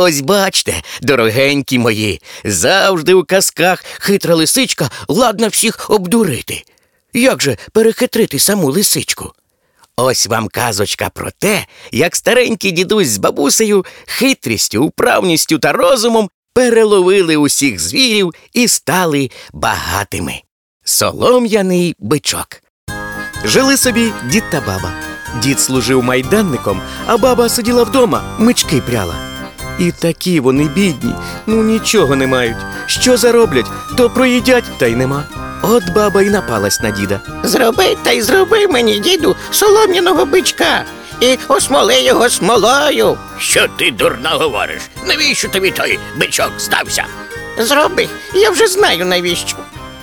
Ось бачте, дорогенькі мої, завжди у казках хитра лисичка ладна всіх обдурити. Як же перехитрити саму лисичку? Ось вам казочка про те, як старенький дідусь з бабусею хитрістю, управністю та розумом переловили усіх звірів і стали багатими. Солом'яний бичок. Жили собі дід та баба. Дід служив майданником, а баба сиділа вдома, мички пряла. І такі вони бідні, ну нічого не мають. Що зароблять, то проїдять, та й нема. От баба й напалась на діда. Зроби та й зроби мені, діду, солом'яного бичка і осмоли його смолою. Що ти дурно говориш? Навіщо тобі той бичок стався? Зроби, я вже знаю навіщо.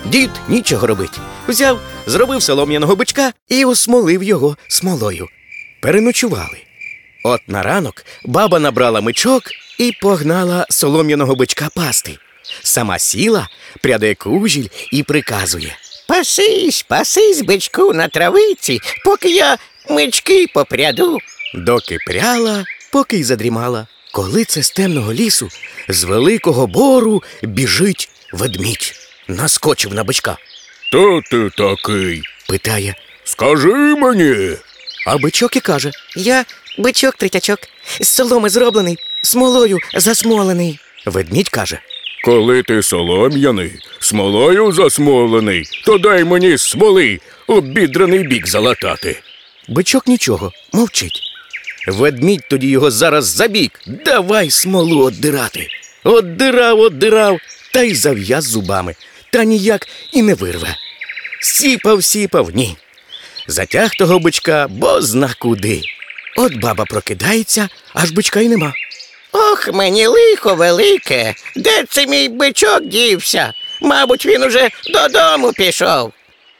Дід нічого робить. Взяв, зробив солом'яного бичка і осмолив його смолою. Переночували. От на ранок баба набрала мичок і погнала солом'яного бичка пасти. Сама сіла, пряде кужіль і приказує. Пасись, пасись, бичку на травиці, поки я мички попряду. Доки пряла, поки й задрімала. Коли це з темного лісу, з великого бору біжить ведмідь. Наскочив на бичка. Хто ти такий? Питає, Скажи мені. а бичок і каже: Я бичок третячок, з соломи зроблений, смолою засмолений. Ведмідь каже, Коли ти солом'яний, смолою засмолений, то дай мені смоли обідраний бік залатати. бичок нічого, мовчить. Ведмідь тоді його зараз забік. Давай смолу оддирати. Оддирав, оддирав, та й зав'яз зубами, та ніяк і не вирве. Сіпав, сіпав, ні. Затяг того бичка, бо зна куди. От баба прокидається, аж бичка й нема. Ох, мені лихо велике. Де це мій бичок дівся? Мабуть, він уже додому пішов.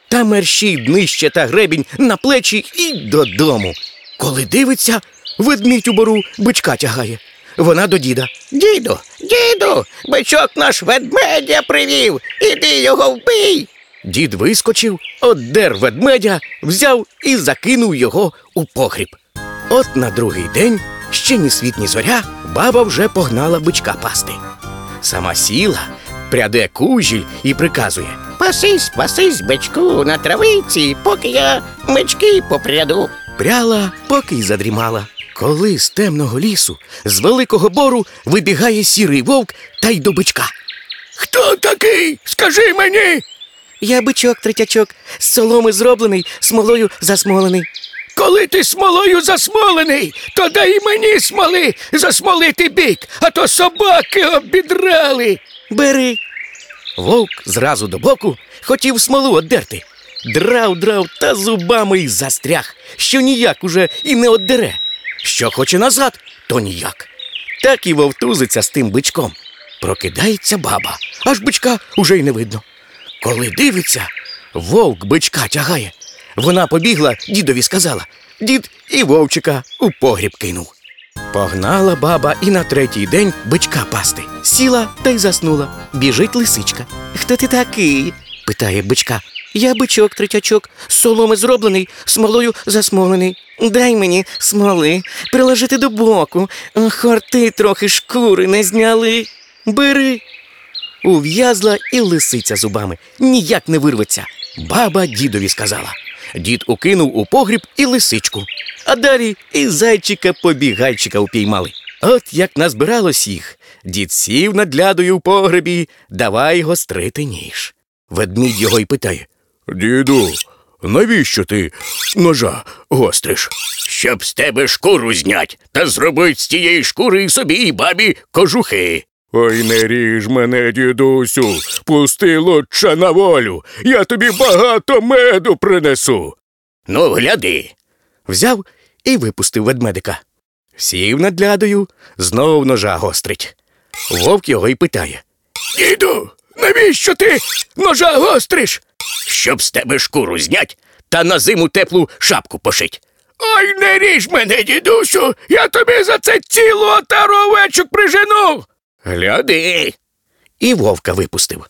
Та мерщій днище та гребінь на плечі і додому. Коли дивиться, ведмідь у бору бичка тягає. Вона до діда. Діду, діду, бичок наш ведмедя привів. Іди його вбий. Дід вискочив, оддер ведмедя, взяв і закинув його у погріб. От на другий день, ще ні світ, ні зоря, баба вже погнала бичка пасти. Сама сіла, пряде кужіль і приказує. Пасись, пасись, бичку на травиці, поки я мички попряду. Пряла, поки й задрімала. Коли з темного лісу, з великого бору вибігає сірий вовк та й до бичка. Хто такий? Скажи мені. Я бичок третячок, з соломи зроблений, смолою засмолений. Коли ти смолою засмолений, то дай мені смоли засмолити бік, а то собаки обідрали. Бери. Вовк зразу до боку хотів смолу оддерти. Драв, драв та зубами й застряг, що ніяк уже і не оддере. Що хоче назад, то ніяк. Так і вовтузиться з тим бичком. Прокидається баба, аж бичка уже й не видно. Коли дивиться, вовк бичка тягає. Вона побігла, дідові сказала. Дід і вовчика у погріб кинув. Погнала баба і на третій день бичка пасти. Сіла та й заснула. Біжить лисичка. Хто ти такий? Питає бичка. Я бичок третячок, соломи зроблений, смолою засмолений. Дай мені смоли, приложити до боку. Хорти трохи шкури не зняли. Бери. Ув'язла і лисиця зубами. Ніяк не вирветься. Баба дідові сказала. Дід укинув у погріб і лисичку. А далі і зайчика побігайчика упіймали. От як назбиралось їх. Дід сів над лядою в погребі, давай гострити ніж. Ведмідь його й питає. Діду, навіщо ти ножа гостриш? Щоб з тебе шкуру знять та зробить з тієї шкури і собі і бабі кожухи. Ой, не ріж мене, дідусю, пусти лучше на волю. Я тобі багато меду принесу. Ну, гляди. Взяв і випустив ведмедика. Сів над лядою, знов ножа гострить. Вовк його й питає. Діду, навіщо ти ножа гостриш? Щоб з тебе шкуру знять та на зиму теплу шапку пошить. Ой, не ріж мене, дідусю, я тобі за це цілу отару овечок прижену. Гляди. І вовка випустив.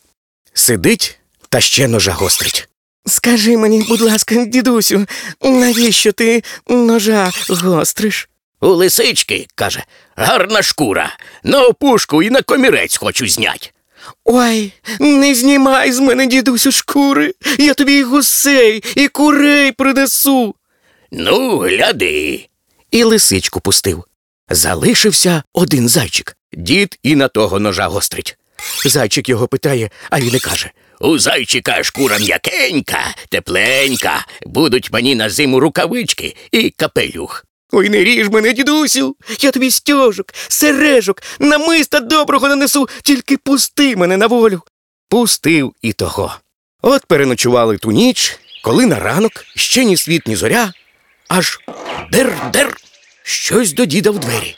Сидить та ще ножа гострить. Скажи мені, будь ласка, дідусю, навіщо ти ножа гостриш? У лисички, каже, гарна шкура. На опушку і на комірець хочу знять. Ой, не знімай з мене, дідусю, шкури. Я тобі і гусей, і курей принесу. Ну, гляди. І лисичку пустив. Залишився один зайчик. Дід і на того ножа гострить. Зайчик його питає, а він і каже: У зайчика шкура м'якенька, тепленька. Будуть мені на зиму рукавички і капелюх. Ой, не ріж мене, дідусю. Я тобі стьожок, сережок, намиста доброго нанесу, тільки пусти мене на волю. Пустив і того. От переночували ту ніч, коли на ранок ще ні світ, ні зоря, аж дер-дер, щось до діда в двері.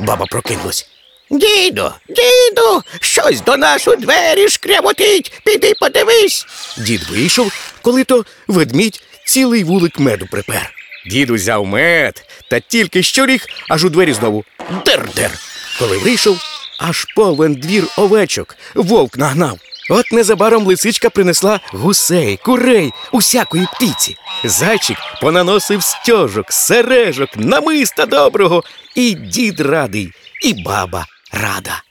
Баба прокинулась. Діду, діду, щось до нас у двері шкрямотить. Піди подивись. Дід вийшов, коли то ведмідь цілий вулик меду припер. Дід узяв мед та тільки що ріг, аж у двері знову дер-дер. Коли вийшов, аж повен двір овечок, вовк нагнав. От незабаром лисичка принесла гусей, курей, усякої птиці. Зайчик понаносив стьожок, сережок, намиста доброго, і дід радий, і баба рада.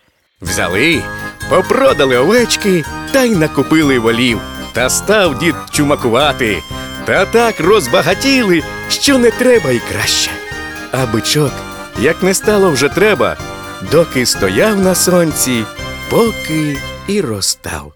Взяли, попродали овечки та й накупили волів. Та став дід чумакувати. Та так розбагатіли, що не треба й краще. А бичок, як не стало вже треба, доки стояв на сонці, поки і розстав.